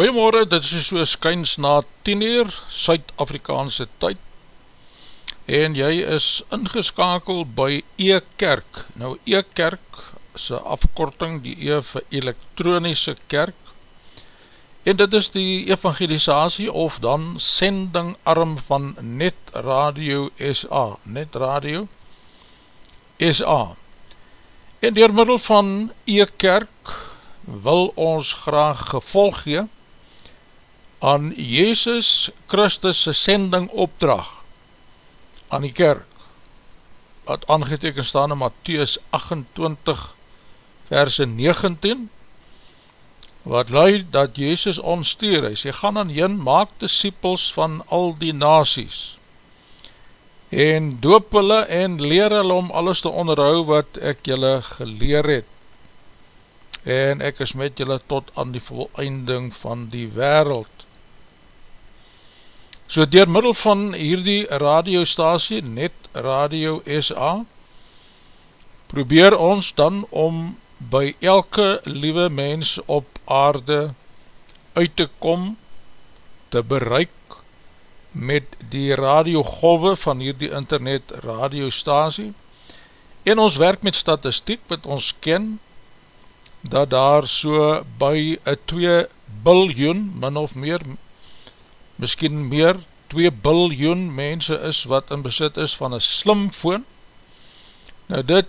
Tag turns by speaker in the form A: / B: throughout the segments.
A: Goeiemorgen, dit is so skyns na 10 uur Suid-Afrikaanse tyd en jy is ingeskakel by E-Kerk. Nou E-Kerk is een afkorting die E vir elektronische kerk en dit is die evangelisatie of dan sendingarm van Net Radio SA, Net Radio SA. En door middel van E-Kerk wil ons graag gevolg gee aan Jezus Christus' sending opdrag aan die kerk, wat aangeteken staan in Matthäus 28 verse 19, wat luid dat Jezus ons stuur, hy sê, gaan aan jyn, maak disciples van al die nasies, en doop hulle en leer hulle om alles te onderhou wat ek julle geleer het, en ek is met julle tot aan die voleinding van die wereld. So dier middel van hierdie radiostasie, Net Radio SA, probeer ons dan om by elke liewe mens op aarde uit te kom, te bereik met die radiogolwe van hierdie internet radiostasie, en ons werk met statistiek wat ons ken, dat daar so by 2 biljoen, min of meer, miskien meer 2 biljoen mense is wat in besit is van een slimfoon. Nou dit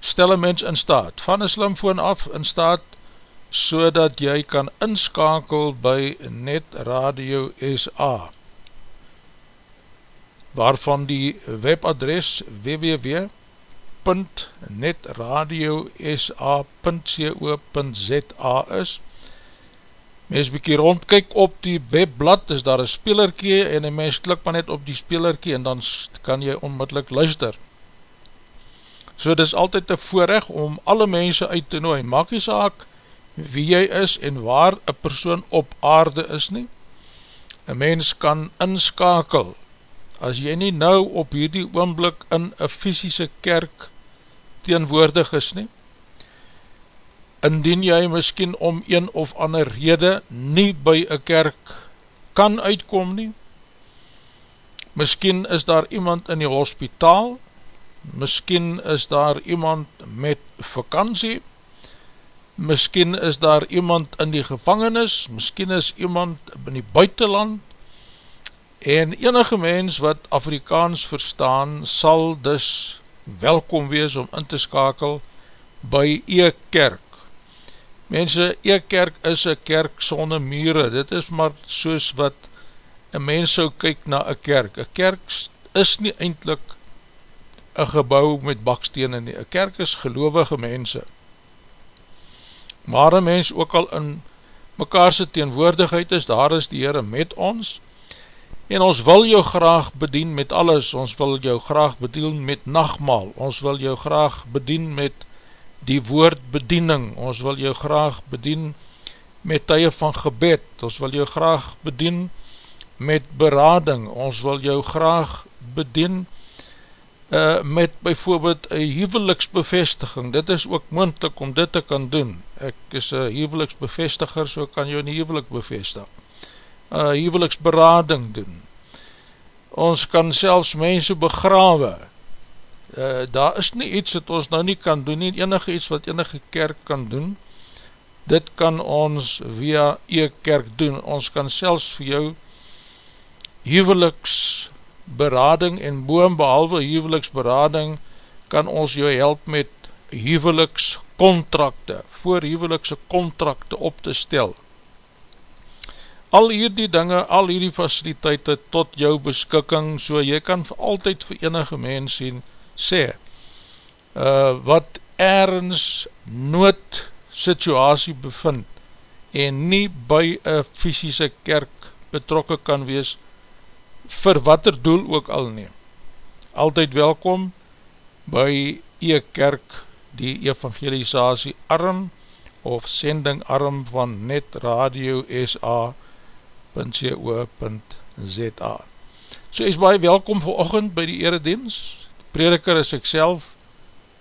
A: stel een mens in staat, van een slimfoon af in staat, so dat jy kan inskakel by Net Radio SA, waarvan die webadres www.netradiosa.co.za is, mens bykie rondkyk op die webblad, is daar een spelerkie en een mens klik maar net op die spelerkie en dan kan jy onmiddellik luister. So dit is altyd een voorrecht om alle mense uit te nooi, maak jy saak wie jy is en waar een persoon op aarde is nie. Een mens kan inskakel, as jy nie nou op hierdie oomblik in een fysische kerk teenwoordig is nie, indien jy miskien om een of ander rede nie by een kerk kan uitkom nie, miskien is daar iemand in die hospitaal, miskien is daar iemand met vakantie, miskien is daar iemand in die gevangenis, miskien is iemand in die buitenland, en enige mens wat Afrikaans verstaan, sal dus welkom wees om in te skakel by ee kerk. Mense, een kerk is een kerk sonder mure, dit is maar soos wat een mens so kyk na een kerk. Een kerk is nie eindelijk een gebouw met bakstenen nie, een kerk is gelovige mense. Maar een mens ook al in mekaarse teenwoordigheid is, daar is die Heere met ons, en ons wil jou graag bedien met alles, ons wil jou graag bedien met nachtmaal, ons wil jou graag bedien met die woordbediening, ons wil jou graag bedien met tye van gebed, ons wil jou graag bedien met berading, ons wil jou graag bedien uh, met bijvoorbeeld een huweliksbevestiging, dit is ook moendlik om dit te kan doen, ek is een huweliksbevestiger, so kan jou een huwelik bevestig, uh, huweliksberading doen, ons kan selfs mense begrawe, uh, daar is nie iets wat ons nou nie kan doen, nie enige iets wat enige kerk kan doen, dit kan ons via e-kerk doen, ons kan selfs vir jou huweliksberading en boom behalwe huweliksberading, kan ons jou help met huwelikskontrakte, voor huwelikse kontrakte op te stel. Al hierdie dinge, al hierdie faciliteite tot jou beskikking, so jy kan altyd vir enige mens sien, sê, uh, wat ergens nood situasie bevind en nie by een fysische kerk betrokken kan wees vir wat er doel ook al neem. Altyd welkom by ee kerk die evangelisatie arm of sending arm van net radio sa.co.za So is baie welkom vir ochend by die eredienst prediker is ek self,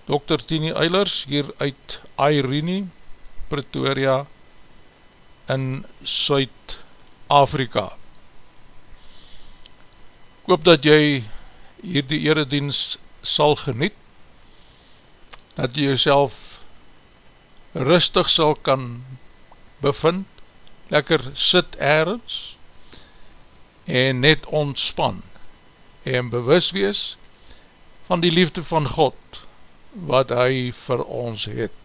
A: Dr. Tini Eilers, hier uit Airene, Pretoria, in Suid-Afrika. Ek hoop dat jy hier die eredienst sal geniet, dat jy jouself rustig sal kan bevind, lekker sit ergens, en net ontspan, en bewus wees van die liefde van God, wat hy vir ons het.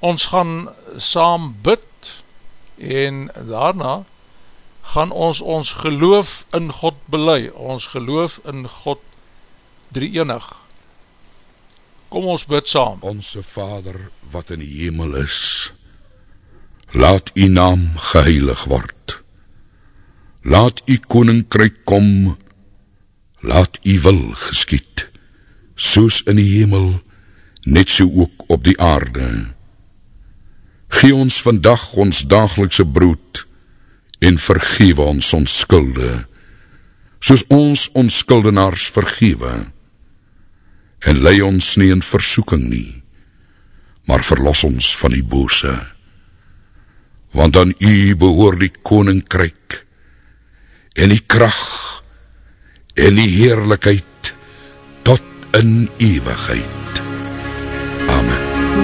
A: Ons gaan saam bid, en daarna, gaan ons ons geloof in God belei, ons geloof in God drie enig. Kom ons bid saam.
B: Onse Vader wat in die hemel is, laat u naam geheilig word. Laat u koninkryk kom, laat u wil geskiet, soos in die hemel, net so ook op die aarde. Gee ons vandag ons dagelikse brood, en vergewe ons ons skulde, soos ons ons skuldenaars vergewe, en lei ons nie in versoeking nie, maar verlos ons van die bose, want aan u behoor die koninkryk, en die kracht, en die heerlijkheid, tot in eeuwigheid. Amen.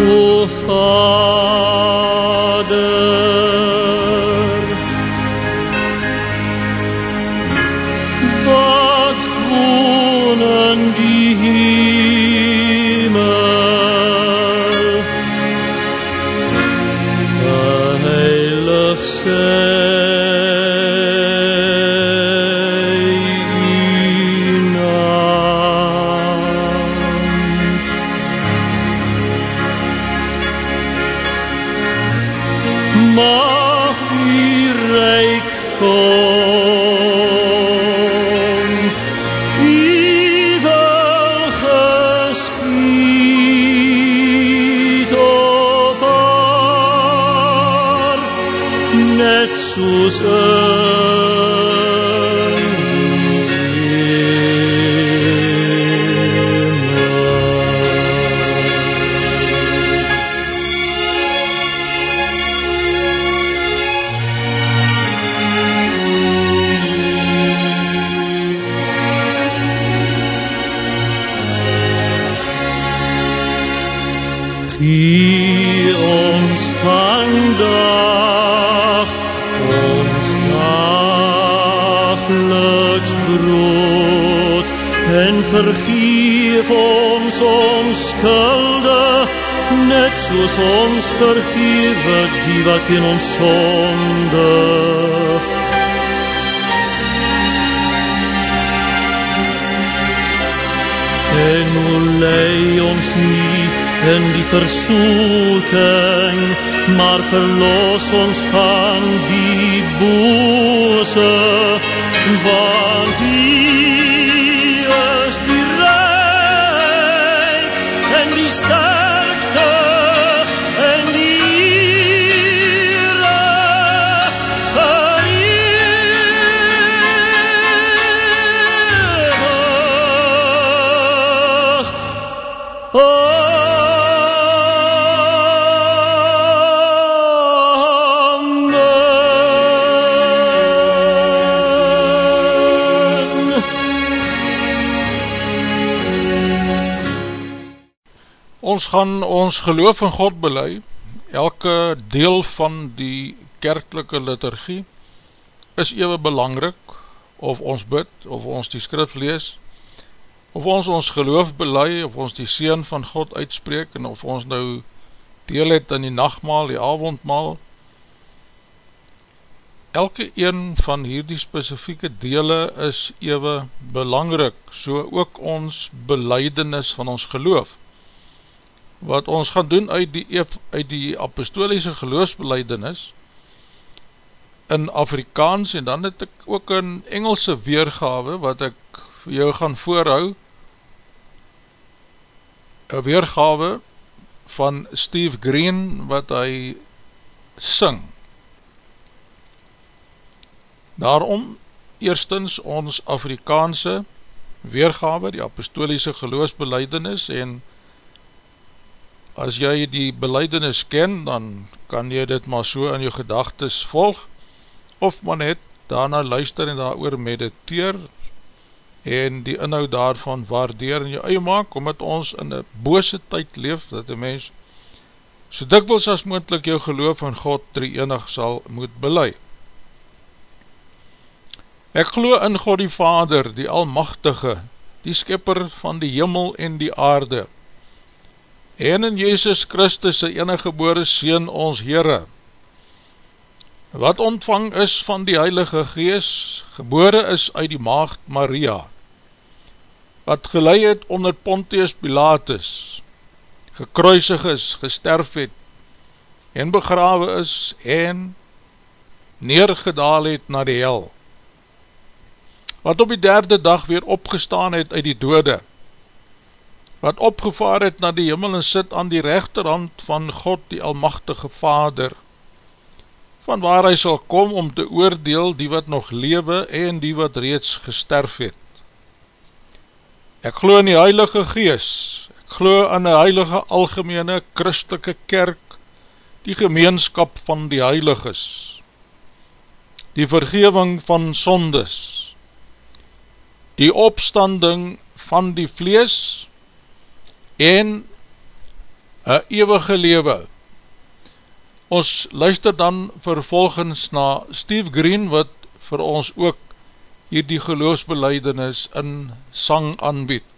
C: O Vader, 不舍 vergeef ons ons skulde, net soos ons vergewe die wat in ons sonde. En o lei ons nie in die versoeking, maar verlos ons van die bose, want die
A: ons gaan ons geloof in God belei, elke deel van die kerkelike liturgie is ewe belangrik, of ons bid, of ons die skrif lees, of ons ons geloof belei, of ons die Seen van God uitspreek, en of ons nou deel het in die nachtmaal, die avondmaal, elke een van hierdie specifieke dele is ewe belangrik, so ook ons beleidenis van ons geloof, wat ons gaan doen uit die, uit die apostoliese geloofsbeleidenis in Afrikaans en dan het ek ook een Engelse weergawe wat ek vir jou gaan voorhou. Een weergawe van Steve Green wat hy sing. Daarom eerstens ons Afrikaanse weergawe, die apostoliese geloofsbeleidenis en as jy die beleidenis ken, dan kan jy dit maar so in jou gedagtes volg, of maar net daarna luister en daar mediteer, en die inhoud daarvan waardeer in jou eie maak, omdat ons in een bose tyd leef, dat die mens so dikwils as moendlik jou geloof in God drie enig sal moet belei. Ek glo in God die Vader, die Almachtige, die Skipper van die Himmel en die Aarde, en in Jezus Christus, sy enige gebore Seen, ons Heere, wat ontvang is van die Heilige Gees, gebore is uit die Maagd Maria, wat geleid het onder Pontius Pilatus, gekruisig is, gesterf het, en begrawe is, en neergedaal het na die hel, wat op die derde dag weer opgestaan het uit die dode, wat opgevaar het na die hemel en sit aan die rechterhand van God die Almachtige Vader, van waar hy sal kom om te oordeel die wat nog lewe en die wat reeds gesterf het. Ek glo in die Heilige Gees, ek glo in die Heilige Algemene Christelike Kerk, die gemeenskap van die Heiliges, die vergeving van sondes, die opstanding van die vlees en een eeuwige lewe. Ons luister dan vervolgens na Steve Green wat vir ons ook hier die geloofsbeleidenis in sang aanbied.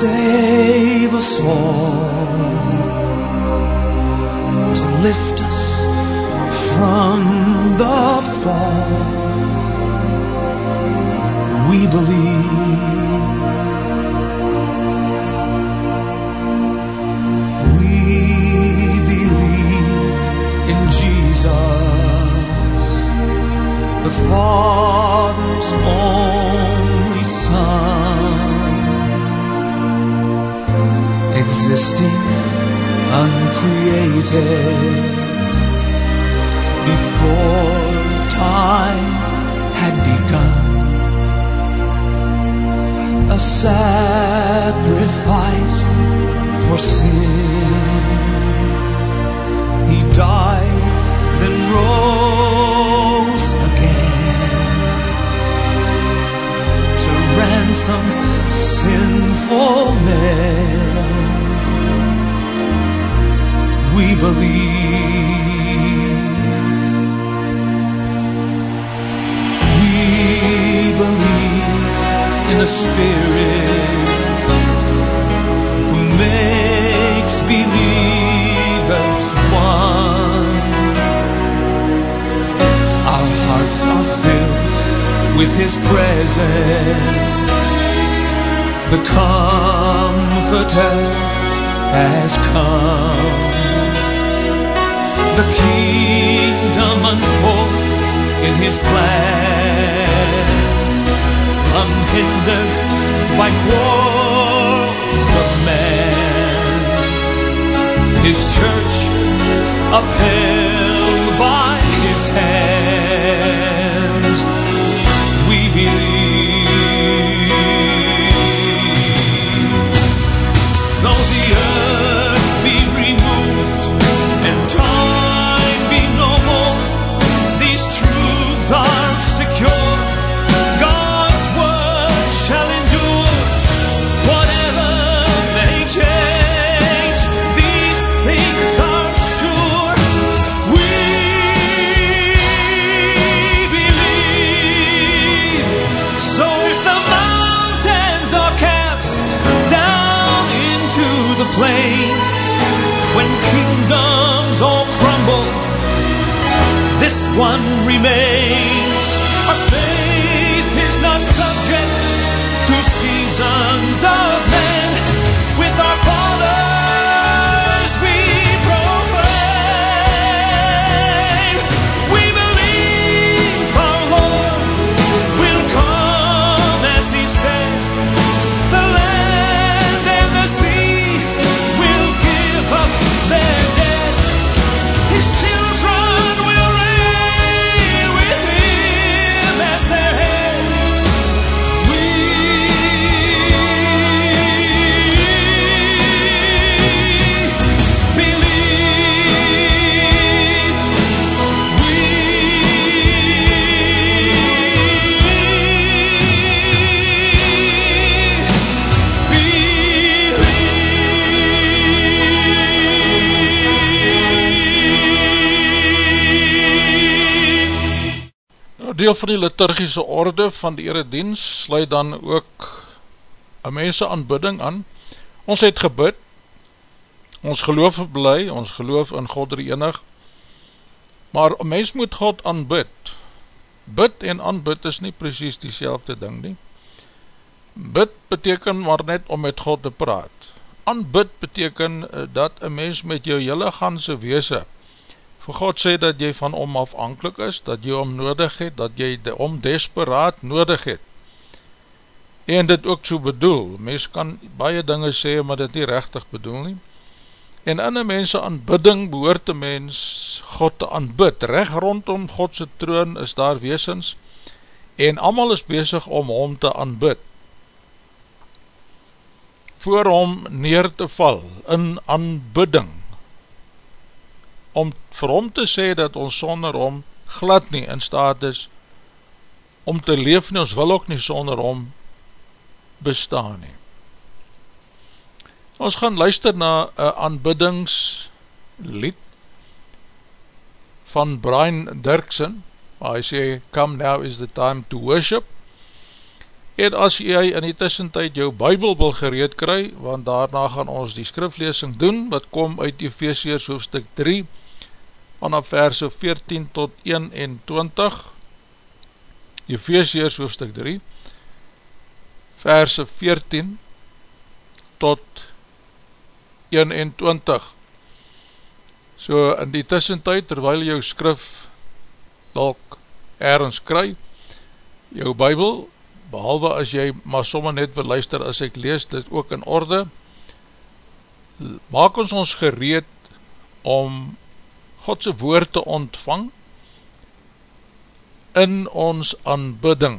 D: save us all, to lift us from the fall. We believe.
A: day. Deel van die liturgische orde van die eredienst sluit dan ook een mense aanbidding aan. Ons het gebid, ons geloof bly, ons geloof in God die enig, maar een mens moet God aanbid. Bid en aanbid is nie precies die ding nie. Bid beteken maar net om met God te praat. Aanbid beteken eh, dat een mens met jou hele ganse weese vir God sê dat jy van hom afhankelijk is, dat jy hom nodig het, dat jy hom desperaat nodig het. En dit ook so bedoel, mens kan baie dinge sê, maar dit nie rechtig bedoel nie. En in een mense aanbidding behoort een mens God te aanbid. Recht rondom Godse troon is daar weesens, en amal is bezig om hom te aanbid. Voor hom neer te val in aanbidding, om vir hom te sê dat ons sonder hom glad nie in staat is om te leef nie, ons wil ook nie sonder hom bestaan nie. Ons gaan luister na een aanbiddingslied van Brian Dirksen, waar hy sê, come now is the time to worship, en as jy in die tussentijd jou bybel wil gereed kry, want daarna gaan ons die skriflesing doen, wat kom uit Ephesians hoofdstuk 3, vanaf verse 14 tot 21, Ephesians hoofdstuk 3, verse 14 tot 21. So in die tussentijd, terwyl jou skrif dalk ergens kry, jou bybel, behalwe as jy maar somme net wil luister as ek lees, dit ook in orde, maak ons ons gereed om Godse woord te ontvang in ons aanbidding.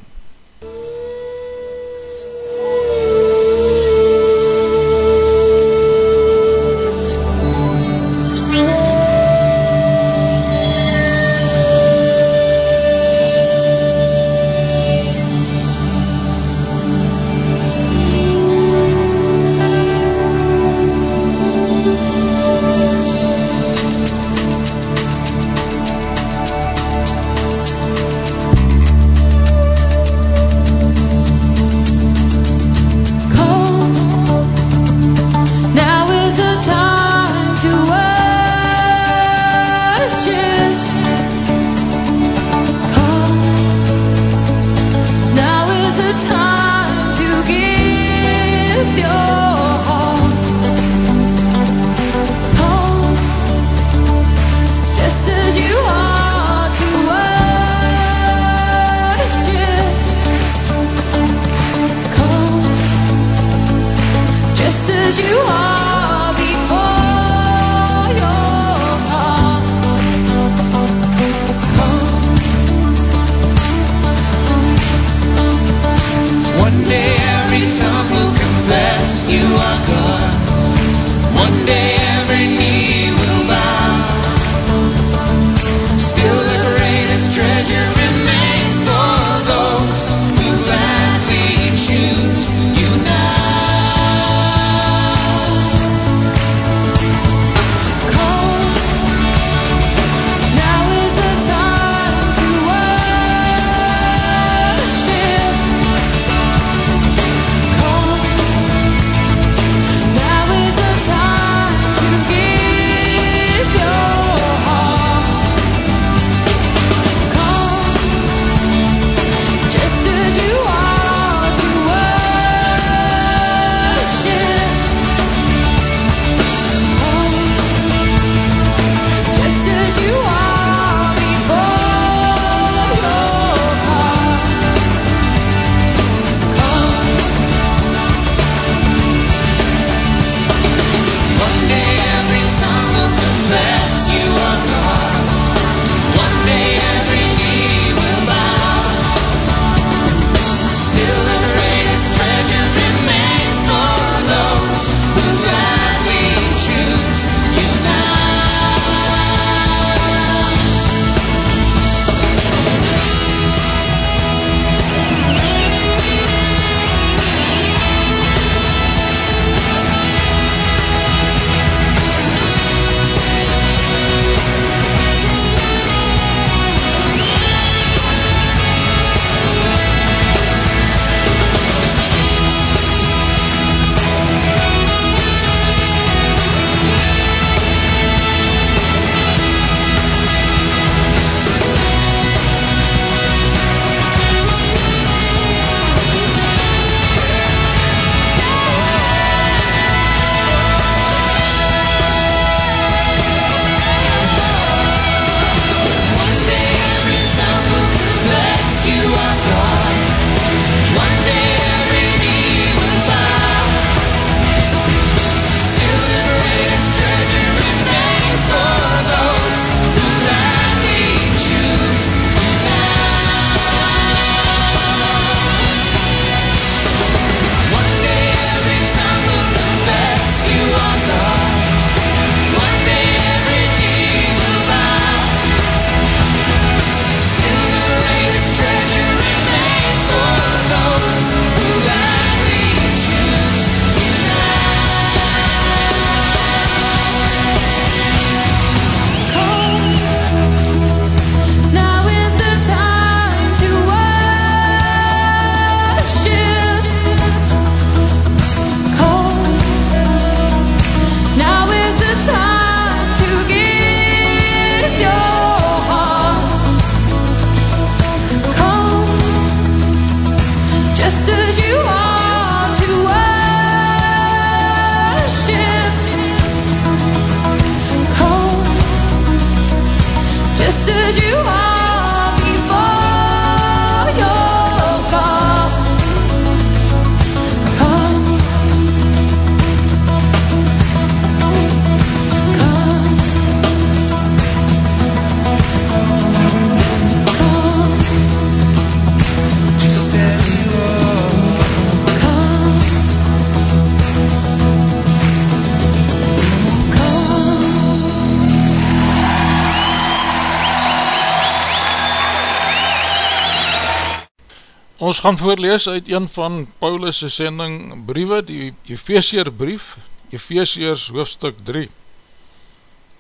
A: Ons gaan voorlees uit een van Paulus' sending briewe, die Ephesier brief, Ephesiers hoofdstuk 3.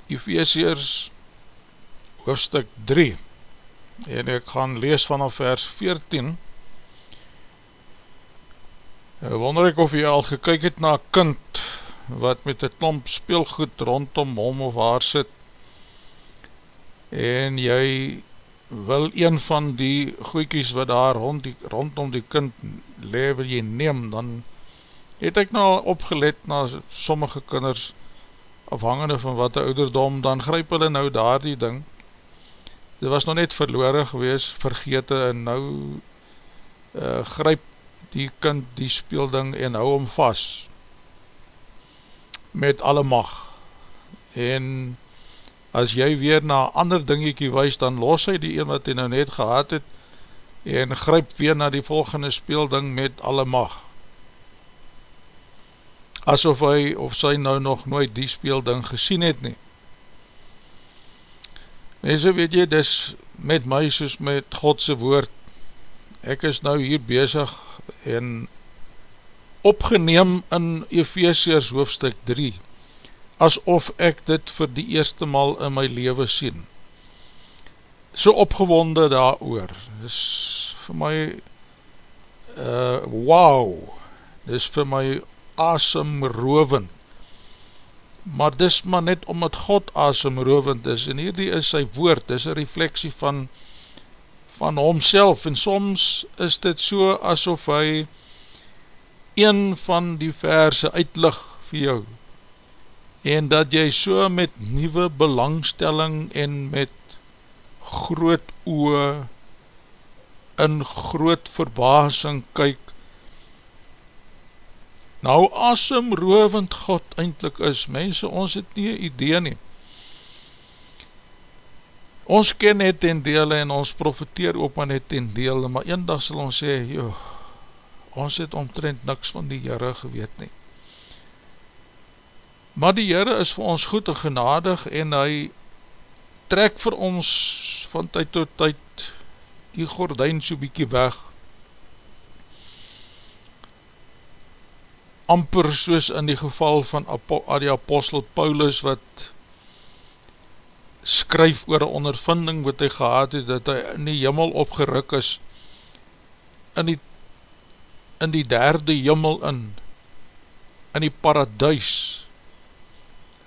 A: Ephesiers hoofdstuk 3 en ek gaan lees vanaf vers 14. Ek wonder ek of jy al gekyk het na kind wat met een klomp speelgoed rondom hom of haar sit en jy wil een van die goeikies wat daar rond die, rondom die kind le, wil jy neem, dan het ek nou opgelet na sommige kinders, afhangende van wat die ouderdom, dan grijp hulle nou daar die ding, dit was nog net verloore gewees, vergete, en nou uh, grijp die kind die speelding en hou hom vast, met alle mag, en as jy weer na ander dingiekie wees, dan los hy die een wat hy nou net gehad het, en gryp weer na die volgende speelding met alle mag. Asof hy of sy nou nog nooit die speelding gesien het nie. Mense weet jy, dis met my soos met Godse woord, ek is nou hier bezig en opgeneem in Ephesians hoofstuk 3, asof ek dit vir die eerste mal in my leven sien. So opgewonde daar oor, is vir my uh, wow, dis vir my asemrovend, maar dis maar net omdat God asemrovend is, en hierdie is sy woord, dis een refleksie van, van homself, en soms is dit so asof hy een van die verse uitlig vir jou, en dat jy so met nieuwe belangstelling en met groot oe in groot verbasing kyk nou asemrovend God eindelijk is, mense, ons het nie idee nie. Ons ken het ten dele en ons profiteer ook maar net ten dele, maar een dag sal ons sê, joh, ons het omtrent niks van die Heere geweet nie Maar die Heere is vir ons goed en genadig en hy trek vir ons van tyd tot tyd die gordijn so bykie weg. Amper soos in die geval van die apostel Paulus wat skryf oor een ondervinding wat hy gehad het, dat hy in die jimmel opgeruk is, in die, in die derde jimmel in, in die paradijs,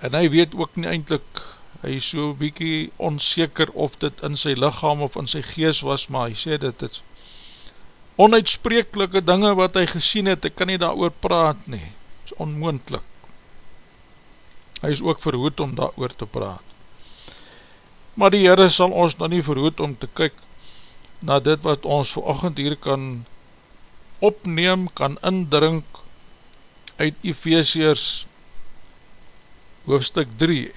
A: en hy weet ook nie eindelijk, hy is so bykie onzeker of dit in sy lichaam of in sy gees was, maar hy sê dit is onuitsprekelike dinge wat hy gesien het, ek kan nie daar oor praat nie, is onmoendlik. Hy is ook verhoed om daar oor te praat. Maar die Heere sal ons nou nie verhoed om te kyk na dit wat ons vir ochend hier kan opneem, kan indrink uit Ephesians hoofstuk 3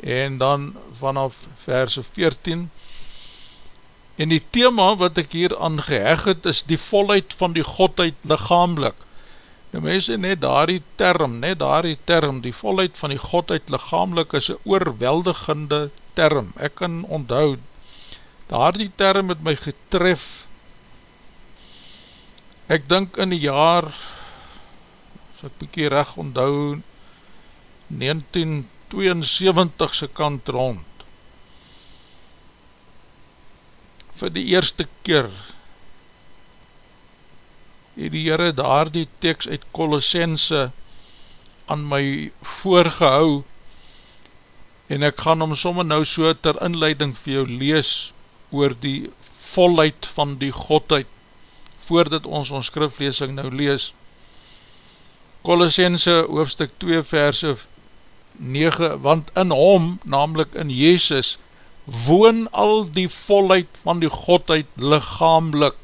A: en dan vanaf verse 14 en die thema wat ek hier aan geheg het is die volheid van die Godheid lichamelik nou mense net daar die term net daar die term die volheid van die Godheid lichamelik is een oorweldigende term. Ek kan onthou daar die term het my getref. Ek dink in die jaar as ek bykie recht onthou 1972 se kant rond. Vir die eerste keer het die Heere daar die tekst uit Colossense aan my voorgehou en ek gaan om somme nou so ter inleiding vir jou lees oor die volheid van die Godheid voordat ons ons skrifleesing nou lees. Colossense hoofstuk 2 verse 9, want in hom, namelijk in Jezus, woon al die volheid van die Godheid lichamelik.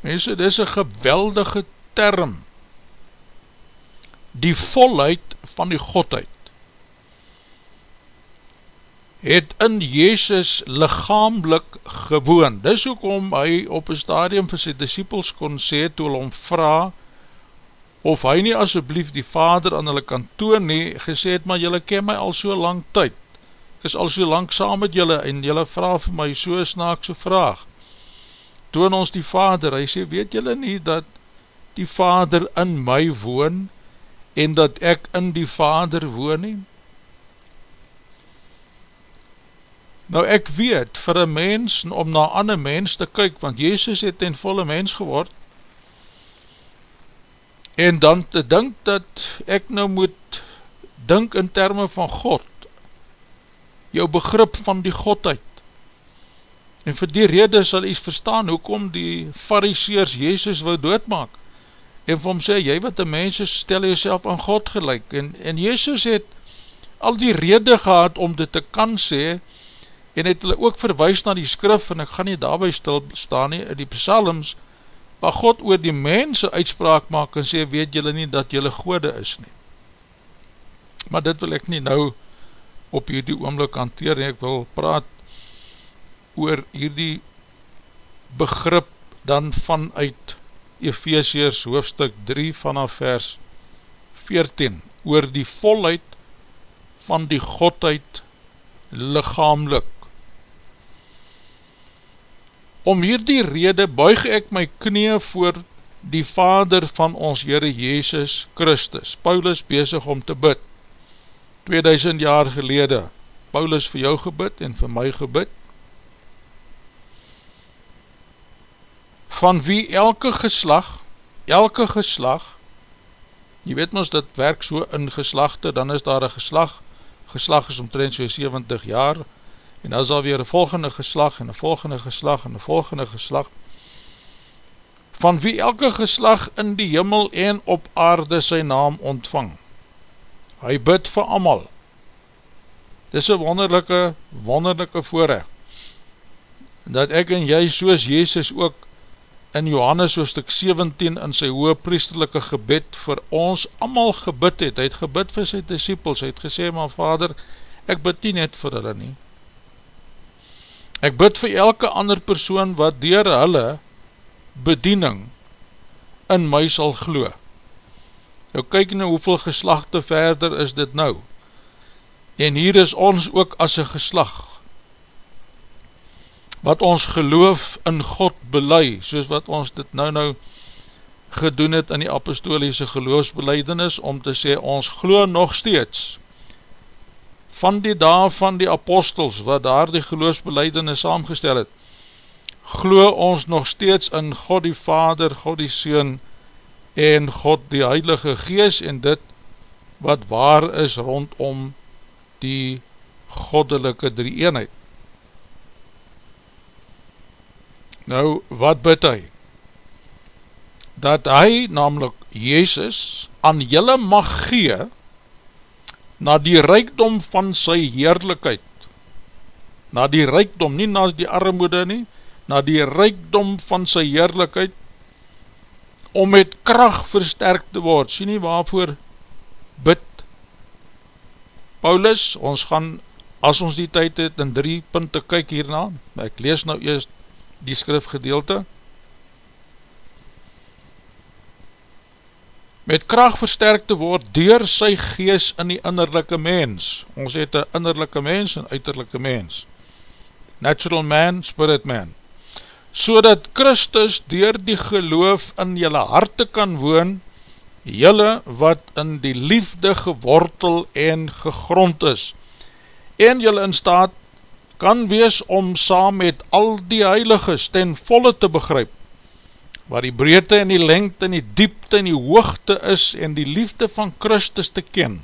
A: Mense, dit is een geweldige term. Die volheid van die Godheid het in Jezus lichamelik gewoon. Dis ook om hy op een stadium vir sy disciples kon sê, toe hy hom vraag, of hy nie asjeblief die vader aan hulle kan toon nie, gesê het, maar julle ken my al so lang tyd, ek is al so lang saam met julle, en julle vraag vir my so snaakse vraag, toon ons die vader, hy sê, weet julle nie dat die vader in my woon, en dat ek in die vader woon nie? Nou ek weet, vir een mens, om na ander mens te kyk, want Jezus het ten volle mens geword, en dan te dink dat ek nou moet dink in termen van God, jou begrip van die Godheid, en vir die rede sal jy verstaan, hoekom die fariseers Jezus wou doodmaak, en vir hom sê, jy wat die mens is, stel jy aan God gelijk, en, en Jezus het al die rede gehad om dit te kan sê, en het hulle ook verwijs na die skrif, en ek gaan nie daarby stil staan nie, in die psalms, waar God oor die mense uitspraak maak, en sê, weet julle nie dat julle gode is nie. Maar dit wil ek nie nou op hierdie oomlik hanteer, ek wil praat oor hierdie begrip dan vanuit Ephesians hoofstuk 3 vanaf vers 14, oor die volheid van die Godheid lichamelik Om hierdie rede buig ek my knie voor die Vader van ons Heere Jezus Christus. Paulus bezig om te bid. 2000 jaar gelede, Paulus vir jou gebid en vir my gebid. Van wie elke geslag, elke geslag, jy weet ons dit werk so in geslachte, dan is daar een geslag, geslag is omtrent so 70 jaar, en dan daar weer een volgende geslag, en een volgende geslag, en een volgende geslag, van wie elke geslag in die jimmel en op aarde sy naam ontvang. Hy bid vir amal. Dit is een wonderlijke, wonderlijke voorrecht, dat ek en jy soos Jezus ook in Johannes hoofdstuk 17 in sy hoge priesterlijke gebed vir ons amal gebid het. Hy het gebid vir sy disciples, hy het gesê, maar vader, ek bid nie net vir hulle nie, Ek bid vir elke ander persoon wat dier hulle bediening in my sal glo. Nou kyk nou hoeveel geslachte verder is dit nou. En hier is ons ook as een geslag wat ons geloof in God belei, soos wat ons dit nou nou gedoen het in die apostoliese geloofsbeleidenis, om te sê ons glo nog steeds van die dag van die apostels, wat daar die geloofsbeleidene saamgestel het, glo ons nog steeds in God die Vader, God die Seun, en God die Heilige Gees, en dit wat waar is rondom die goddelike drie eenheid. Nou, wat bid hy? Dat hy, namelijk Jezus, aan julle mag gee, na die rijkdom van sy heerlijkheid, na die rijkdom, nie na die armoede nie, na die rijkdom van sy heerlijkheid, om met kracht versterkt te word, sien nie waarvoor bid. Paulus, ons gaan, as ons die tyd het, in drie punte kyk hierna, ek lees nou eerst die skrifgedeelte, met kracht versterk te word door sy gees in die innerlijke mens. Ons het een innerlijke mens en uiterlijke mens. Natural man, spirit man. So dat Christus door die geloof in jylle harte kan woon, jylle wat in die liefde gewortel en gegrond is, en jylle in staat kan wees om saam met al die heiliges ten volle te begryp, waar die breedte en die lengte en die diepte en die hoogte is en die liefde van Christus te ken,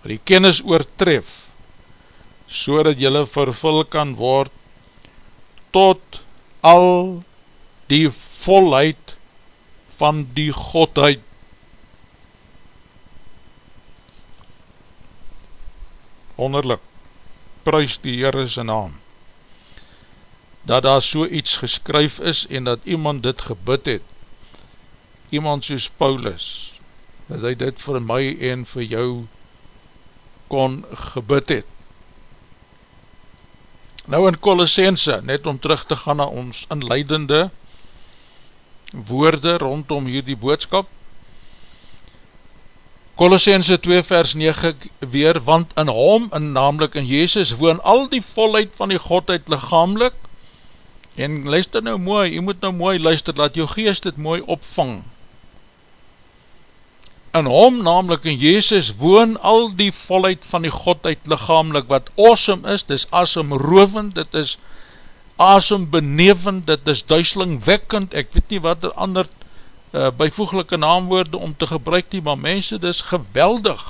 A: waar die kennis oortref, so dat jylle vervul kan word tot al die volheid van die Godheid. Wonderlik, prijs die Heere sy naam dat daar so iets geskryf is en dat iemand dit gebid het, iemand soos Paulus, dat hy dit vir my en vir jou kon gebid het. Nou in Colossense, net om terug te gaan na ons inleidende woorde rondom hierdie boodskap, Colossense 2 vers 9 weer, want in hom, en namelijk in Jezus, woon al die volheid van die Godheid lichamelik, En luister nou mooi, jy moet nou mooi luister, laat jou geest dit mooi opvang. In hom, namelijk in Jezus, woon al die volheid van die Godheid lichamelik, wat awesome is, dit is asem rovend, dit is asem benevend, dit is duiselingwekkend, ek weet nie wat er ander uh, bijvoegelike naamwoorde om te gebruik nie, maar mense, dit is geweldig,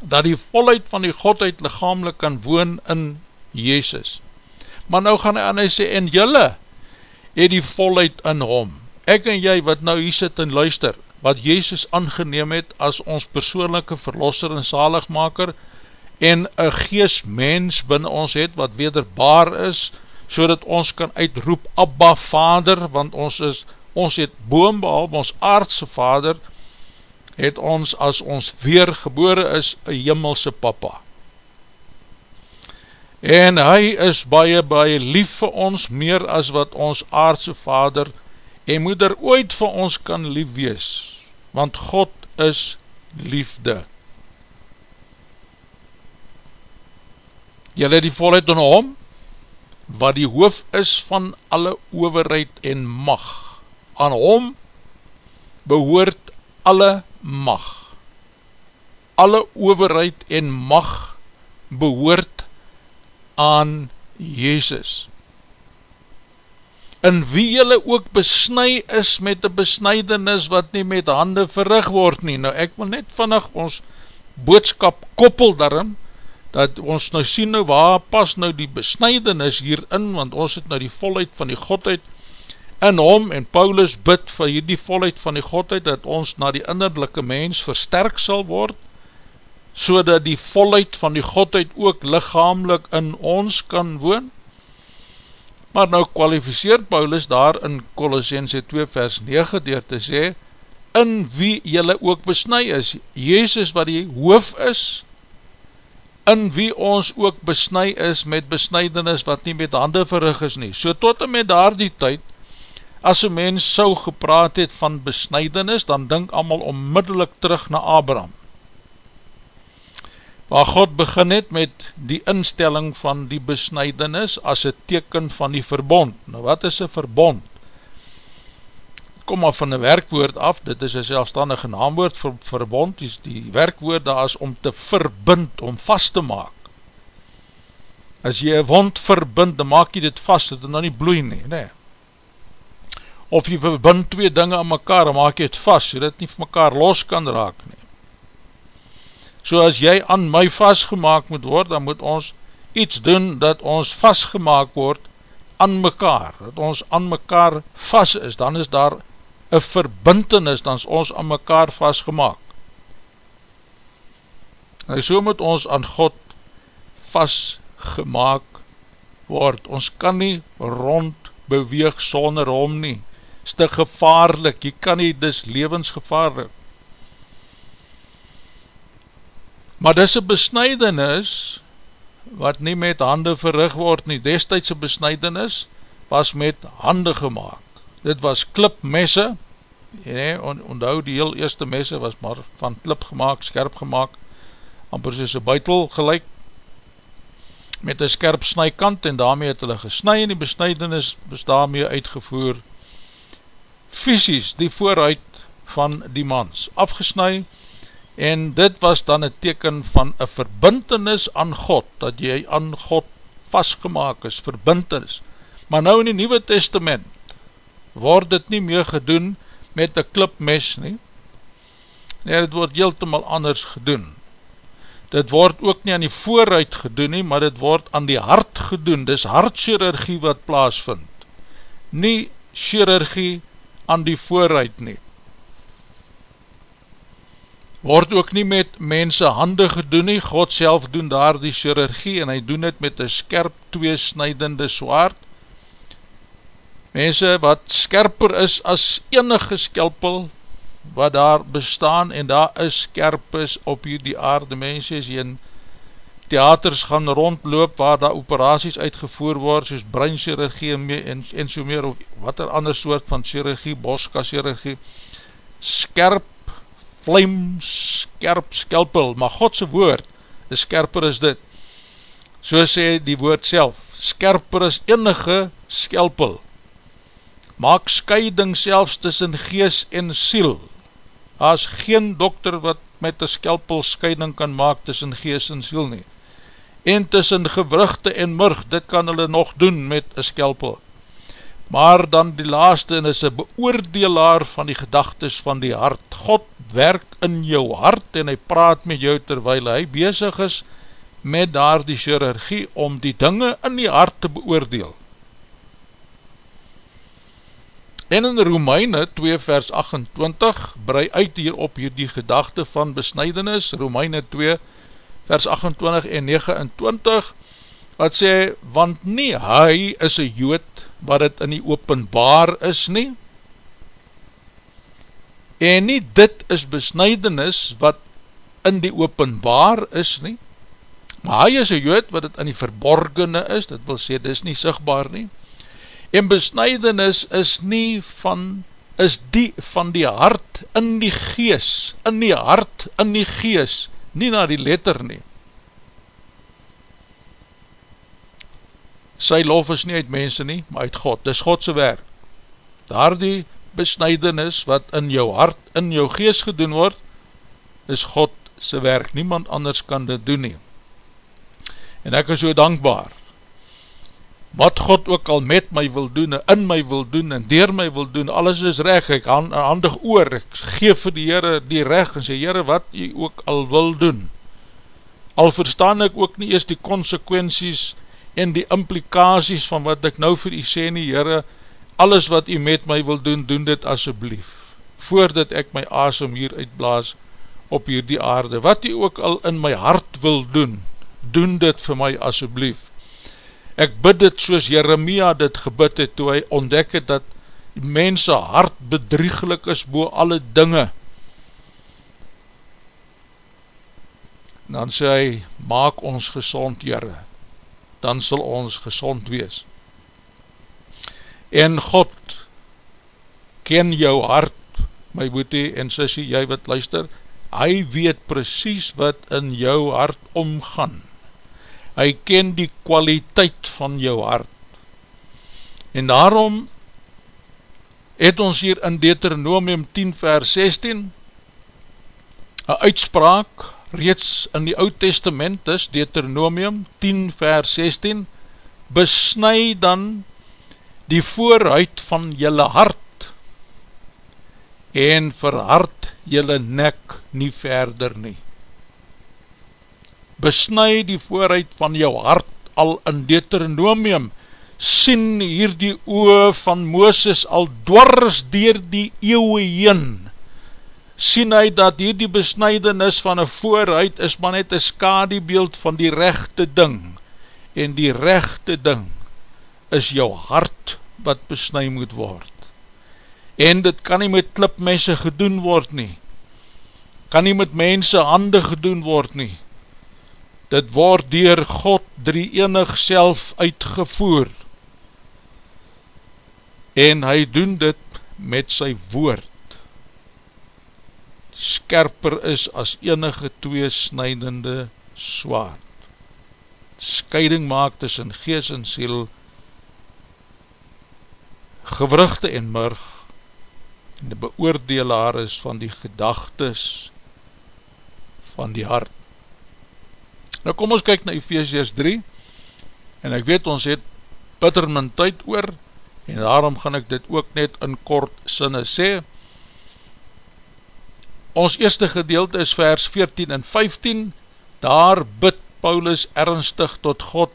A: dat die volheid van die Godheid lichamelik kan woon in Jezus. Maar nou gaan hy aan hy sê, en jylle het die volheid in hom. Ek en jy wat nou hier sit en luister, wat Jezus aangeneem het as ons persoonlijke verlosser en zaligmaker, en een gees mens binnen ons het, wat wederbaar is, so ons kan uitroep, Abba Vader, want ons is, ons het boom behalve ons aardse Vader, het ons as ons weergebore is, een jimmelse papa en hy is baie, baie lief vir ons, meer as wat ons aardse vader en moeder ooit vir ons kan lief wees, want God is liefde. Julle die volheid in hom, wat die hoof is van alle overheid en mag. Aan hom behoort alle mag. Alle overheid en mag behoort aan Jezus in wie jylle ook besnui is met die besnijdenis wat nie met hande verrig word nie. Nou ek wil net vannig ons boodskap koppel daarin, dat ons nou sien nou waar pas nou die besnijdenis hierin, want ons het nou die volheid van die Godheid in hom, en Paulus bid vir hierdie volheid van die Godheid, dat ons na die innerlijke mens versterk sal word, so dat die volheid van die Godheid ook lichamelik in ons kan woon. Maar nou kwalificeer Paulus daar in Colossense 2 vers 9 door te sê, in wie jylle ook besnui is, Jezus wat die hoof is, in wie ons ook besnui is met besnijdenis wat nie met hande verrig is nie. So tot en met daar die tyd, as een mens sou gepraat het van besnijdenis, dan denk allemaal onmiddellik terug na Abraham waar God begin het met die instelling van die besnijdenis as een teken van die verbond. Nou wat is een verbond? Kom maar van een werkwoord af, dit is een zelfstandige naamwoord vir verbond, die, die werkwoord daar is om te verbind, om vast te maak. As jy een wond verbind, dan maak jy dit vast, dat het nou nie bloei nie, nee. Of jy verbind twee dinge aan mekaar, dan maak jy het vast, dat het nie vir mekaar los kan raak nie so as jy aan my vastgemaak moet word, dan moet ons iets doen dat ons vastgemaak word aan mekaar, dat ons aan mekaar vast is, dan is daar een verbintenis, dan is ons aan mekaar vastgemaak. En so moet ons aan God vastgemaak word, ons kan nie rond beweeg sonder hom nie, is te gevaarlik, jy kan nie, dis levensgevaarlik, Maar dis een besnijdenis wat nie met hande verrig word nie. Destijdse besnijdenis was met hande gemaakt. Dit was klipmesse, nee, onthou die heel eerste messe was maar van klip gemaakt, skerp gemaakt, amper soos een buitel gelijk, met een skerp snijkant en daarmee het hulle gesnij en die besnijdenis was daarmee uitgevoer fysisk die vooruit van die mans afgesnij en dit was dan een teken van een verbintenis aan God, dat jy aan God vastgemaak is, verbintenis. Maar nou in die Nieuwe Testament word dit nie meer gedoen met een klipmes nie, nee, dit word heeltemal anders gedoen. Dit word ook nie aan die vooruit gedoen nie, maar dit word aan die hart gedoen, dis hartchirurgie wat plaas vind, nie chirurgie aan die vooruit nie word ook nie met mense hande gedoen nie, God self doen daar die chirurgie en hy doen het met een skerp tweesnijdende zwaard. Mense wat skerper is as enige skelpel wat daar bestaan en daar is skerpes op die aarde, mense is in theaters gaan rondloop waar daar operaties uitgevoer word soos breinchirurgie en, en so meer of wat er ander soort van chirurgie, boska chirurgie, skerp vlijm skerp skelpel, maar Godse woord is skerper as dit. So sê die woord self, skerper as enige skelpel, maak scheiding selfs tussen gees en siel, as geen dokter wat met een skelpel scheiding kan maak tussen gees en siel nie, en tussen gewrugte en murg, dit kan hulle nog doen met een skelpel, maar dan die laaste en is een beoordelaar van die gedagtes van die hart, God werk in jou hart en hy praat met jou terwijl hy bezig is met daar die chirurgie om die dinge in die hart te beoordeel. En in Romeine 2 vers 28 brei uit hier op hier die gedachte van besnijdenis, Romeine 2 vers 28 en 29, wat sê, want nie hy is een jood wat het in die openbaar is nie, en nie dit is besnijdenis wat in die openbaar is nie, maar hy is een jood wat het in die verborgene is, dit wil sê, dit is nie sigtbaar nie, en besnijdenis is nie van, is die van die hart in die gees, in die hart in die gees, nie na die letter nie. Sy lof is nie uit mense nie, maar uit God, dis Godse werk. Daar die besnijdenis wat in jou hart, in jou gees gedoen word, is Godse werk, niemand anders kan dit doen nie. En ek is so dankbaar, wat God ook al met my wil doen, en in my wil doen, en dier my wil doen, alles is recht, ek hand, handig oor, ek geef vir die Heere die recht, en sê, Heere, wat jy ook al wil doen, al verstaan ek ook nie eers die consequenties, en die implikaties van wat ek nou vir jy sê nie, Heere, alles wat jy met my wil doen, doen dit asjeblief, voordat ek my asem hier uitblaas, op hier die aarde, wat jy ook al in my hart wil doen, doen dit vir my asjeblief, Ek bid dit soos Jeremia dit gebid het, toe hy ontdek het dat mense hart bedrieglik is boe alle dinge. Dan sê hy, maak ons gezond, Jere, dan sal ons gezond wees. En God ken jou hart, my boete en sissie, jy wat luister, hy weet precies wat in jou hart omgaan hy ken die kwaliteit van jou hart. En daarom het ons hier in Deuteronomium 10 vers 16 een uitspraak reeds in die Oud Testament is, Deuteronomium 10 vers 16 besnui dan die vooruit van jylle hart en verhard jylle nek nie verder nie. Besnui die vooruit van jou hart al in Deuteronomium, sien hier die oe van Mooses al dwars dier die eeuwe heen, sien hy dat hier die besnijdenis van een vooruit is maar net een skadiebeeld van die rechte ding, en die rechte ding is jou hart wat besnui moet word. En dit kan nie met klipmesse gedoen word nie, kan nie met mense hande gedoen word nie, dit word dier God drie enig self uitgevoer. En hy doen dit met sy woord. Skerper is as enige twee snijdende swaard. Scheiding maak tussen gees en siel gewrugte en murg en die beoordelaar is van die gedagtes van die hart Nou kom ons kyk na Ephesians 3 en ek weet ons het bitter min tyd oor en daarom gaan ek dit ook net in kort sinne sê. Ons eerste gedeelte is vers 14 en 15, daar bid Paulus ernstig tot God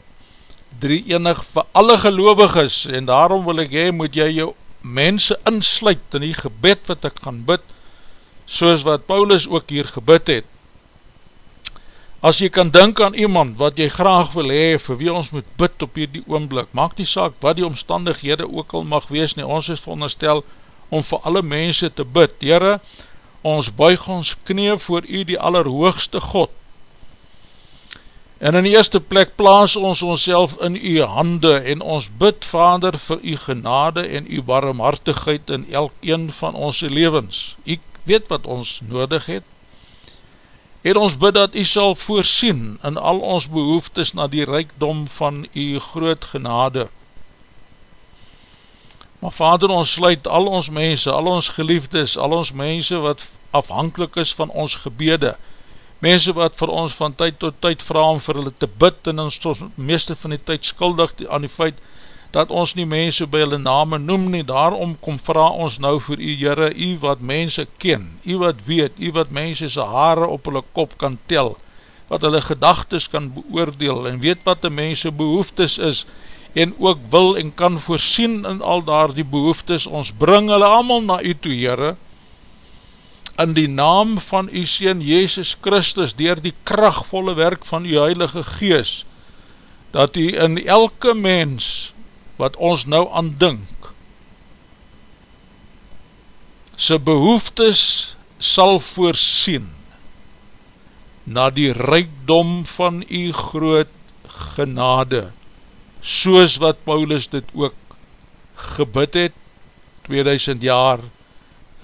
A: drie enig vir alle gelovig is en daarom wil ek hee, moet jy jou mense insluit in die gebed wat ek gaan bid, soos wat Paulus ook hier gebid het. As jy kan denk aan iemand wat jy graag wil hee, vir wie ons moet bid op hierdie oomblik, maak die saak wat die omstandighede ook al mag wees nie, ons is veronderstel om vir alle mense te bid. Heere, ons buig ons knie voor u die allerhoogste God. En in die eerste plek plaas ons ons in u hande en ons bid, Vader, vir u genade en u warmhartigheid in elk een van ons levens. U weet wat ons nodig het, En ons bid dat u sal voorsien in al ons behoeftes na die rijkdom van u groot genade. Maar vader, ons sluit al ons mense, al ons geliefdes, al ons mense wat afhankelijk is van ons gebede, mense wat vir ons van tyd tot tyd vraag om vir hulle te bid en ons meeste van die tyd skuldig aan die feit dat ons nie mense by hulle name noem nie, daarom kom vraag ons nou vir u Heere, u wat mense ken, u wat weet, u wat mense sy haare op hulle kop kan tel, wat hulle gedagtes kan beoordeel, en weet wat die mense behoeftes is, en ook wil en kan voorsien in al daar die behoeftes, ons bring hulle allemaal na u toe Heere, in die naam van u Seen Jezus Christus, dier die krachtvolle werk van u Heilige Gees, dat u in elke mens, wat ons nou aan dink, sy behoeftes sal voorsien na die rijkdom van die groot genade, soos wat Paulus dit ook gebid het, 2000 jaar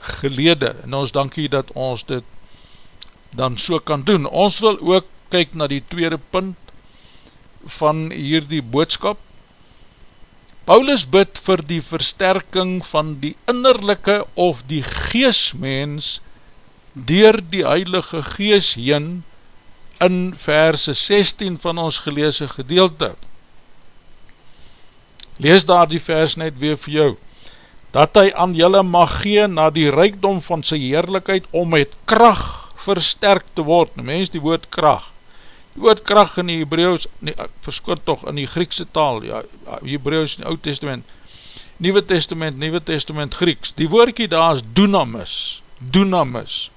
A: gelede, en ons dankie dat ons dit dan so kan doen. Ons wil ook kyk na die tweede punt van hierdie boodskap, Paulus bid vir die versterking van die innerlijke of die geesmens dier die heilige gees heen in verse 16 van ons geleese gedeelte. Lees daar die vers net weer vir jou, dat hy aan julle mag gee na die rijkdom van sy heerlijkheid om met kracht versterkt te word. Nou mens die woord kracht, die woord kracht in die Hebreeuws, nee, verskoot toch in die Griekse taal, ja, Hebreeuws in die Oud Testament, Nieuwe Testament, Nieuwe Testament Grieks, die woordkie daar is dunamis, dunamis,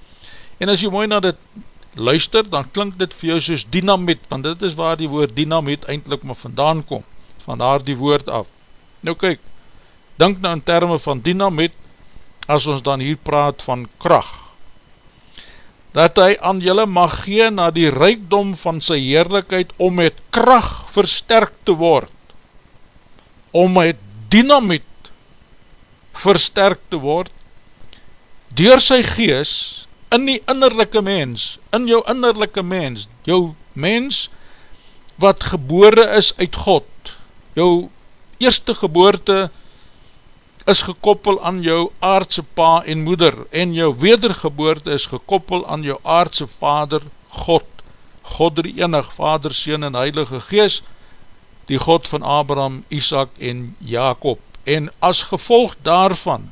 A: en as jy mooi na dit luister, dan klink dit vir jou soos dynamiet, want dit is waar die woord dynamiet eindelijk maar vandaan kom, van daar die woord af. Nou kyk, denk nou in termen van dynamiet, as ons dan hier praat van kracht, dat hy aan julle mag gee na die rijkdom van sy heerlijkheid om met kracht versterkt te word, om met dynamiet versterkt te word, door sy gees in die innerlijke mens, in jou innerlijke mens, jou mens wat gebore is uit God, jou eerste geboorte is gekoppel aan jou aardse pa en moeder en jou wedergeboorte is gekoppel aan jou aardse vader God, God die enig, vader, sien en heilige gees, die God van Abraham, Isaac en Jacob. En as gevolg daarvan,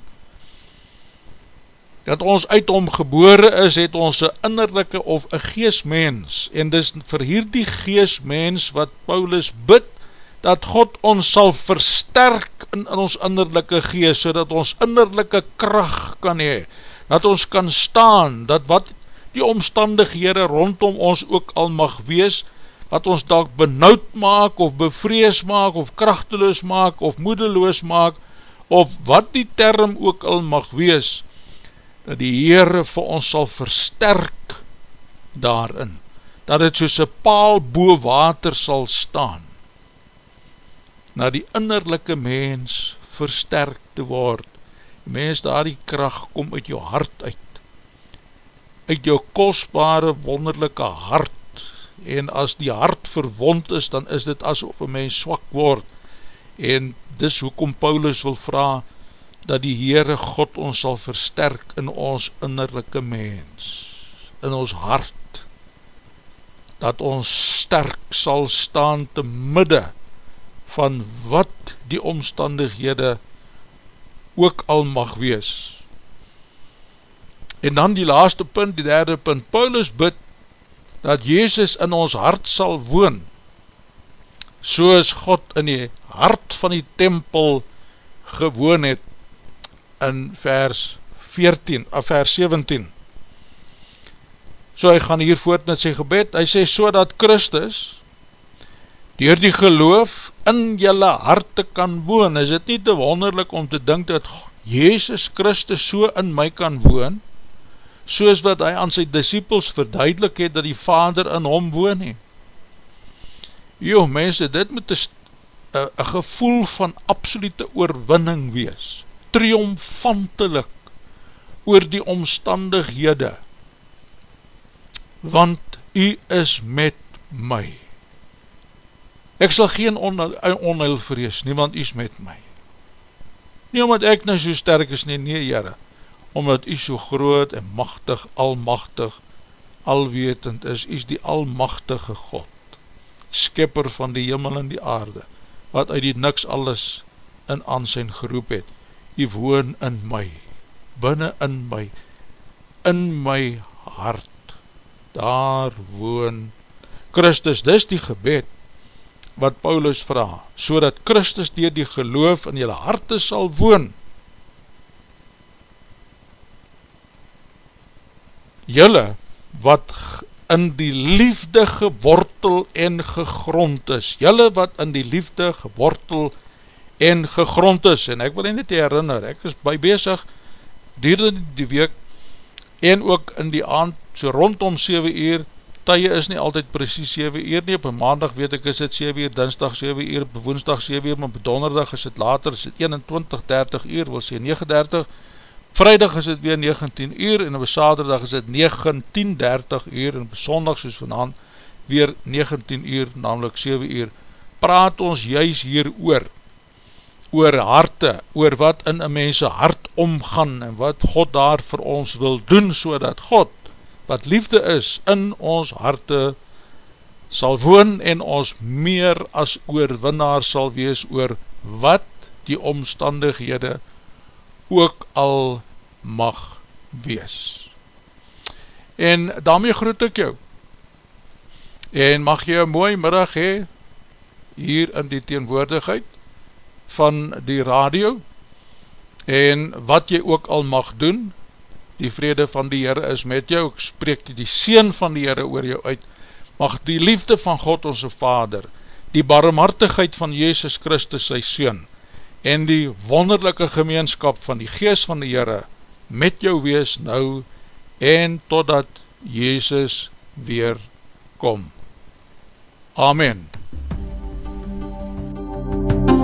A: dat ons uit hom gebore is, het ons een innerlijke of een geestmens, en dis vir hierdie geestmens wat Paulus bid, dat God ons sal versterk in, in ons innerlijke geest, so dat ons innerlijke kracht kan hee, dat ons kan staan, dat wat die omstandighede rondom ons ook al mag wees, wat ons dalk benauwd maak, of bevrees maak, of krachteloos maak, of moedeloos maak, of wat die term ook al mag wees, dat die Heere vir ons sal versterk daarin, dat het soos een paal boe water sal staan, na die innerlijke mens versterk te word. Die mens daar die kracht kom uit jou hart uit, uit jou kostbare wonderlijke hart, en as die hart verwond is, dan is dit asof een mens swak word, en dis hoekom Paulus wil vraag, dat die Heere God ons sal versterk in ons innerlijke mens, in ons hart, dat ons sterk sal staan te midde van wat die omstandighede ook al mag wees. En dan die laaste punt, die derde punt, Paulus bid dat Jezus in ons hart sal woon, soos God in die hart van die tempel gewoon het in vers 14, of vers 17. So hy gaan hier voort met sy gebed, hy sê so dat Christus, door die geloof in jylle harte kan woon, is het nie te wonderlik om te dink dat Jezus Christus so in my kan woon, soos wat hy aan sy disciples verduidelik het, dat die Vader in hom woon he. Jo, mense, dit moet een gevoel van absolute oorwinning wees, triomfantelik oor die omstandighede, want u is met my. Ek sal geen onheil vrees nie, want u is met my. Nie omdat ek nou so sterk is nie, nie jyre, omdat u so groot en machtig, almachtig, alwetend is, u is die almachtige God, skipper van die jimmel en die aarde, wat uit die niks alles in aansijn geroep het, u woon in my, binnen in my, in my hart, daar woon Christus, dis die gebed, wat Paulus vraag, so dat Christus dier die geloof in jylle harte sal woon. Jylle, wat in die liefde gewortel en gegrond is, jylle wat in die liefde gewortel en gegrond is, en ek wil net herinner, ek is by bezig, dier die week, en ook in die aand, so rondom 7 uur, tye is nie altyd precies 7 uur nie, op een maandag weet ek is het 7 uur, dinsdag 7 uur, op woensdag 7 uur, maar op donderdag is het later, is het 21, 30 uur, wil sê 39, vrijdag is het weer 19 uur, en op saterdag is het 19, 30 uur, en op sondag soos vanavond, weer 19 uur, namelijk 7 uur, praat ons juist hier oor, oor harte, oor wat in een mense hart omgaan, en wat God daar vir ons wil doen, so dat God wat liefde is in ons harte sal woon en ons meer as oorwinnaar sal wees oor wat die omstandighede ook al mag wees. En daarmee groet ek jou en mag jy een mooi middag hee hier in die teenwoordigheid van die radio en wat jy ook al mag doen die vrede van die Heere is met jou, ek spreek die Seen van die Heere oor jou uit, mag die liefde van God onze Vader, die barmhartigheid van Jezus Christus sy Seen, en die wonderlijke gemeenskap van die Gees van die Heere, met jou wees nou, en totdat Jezus weer kom. Amen.
D: love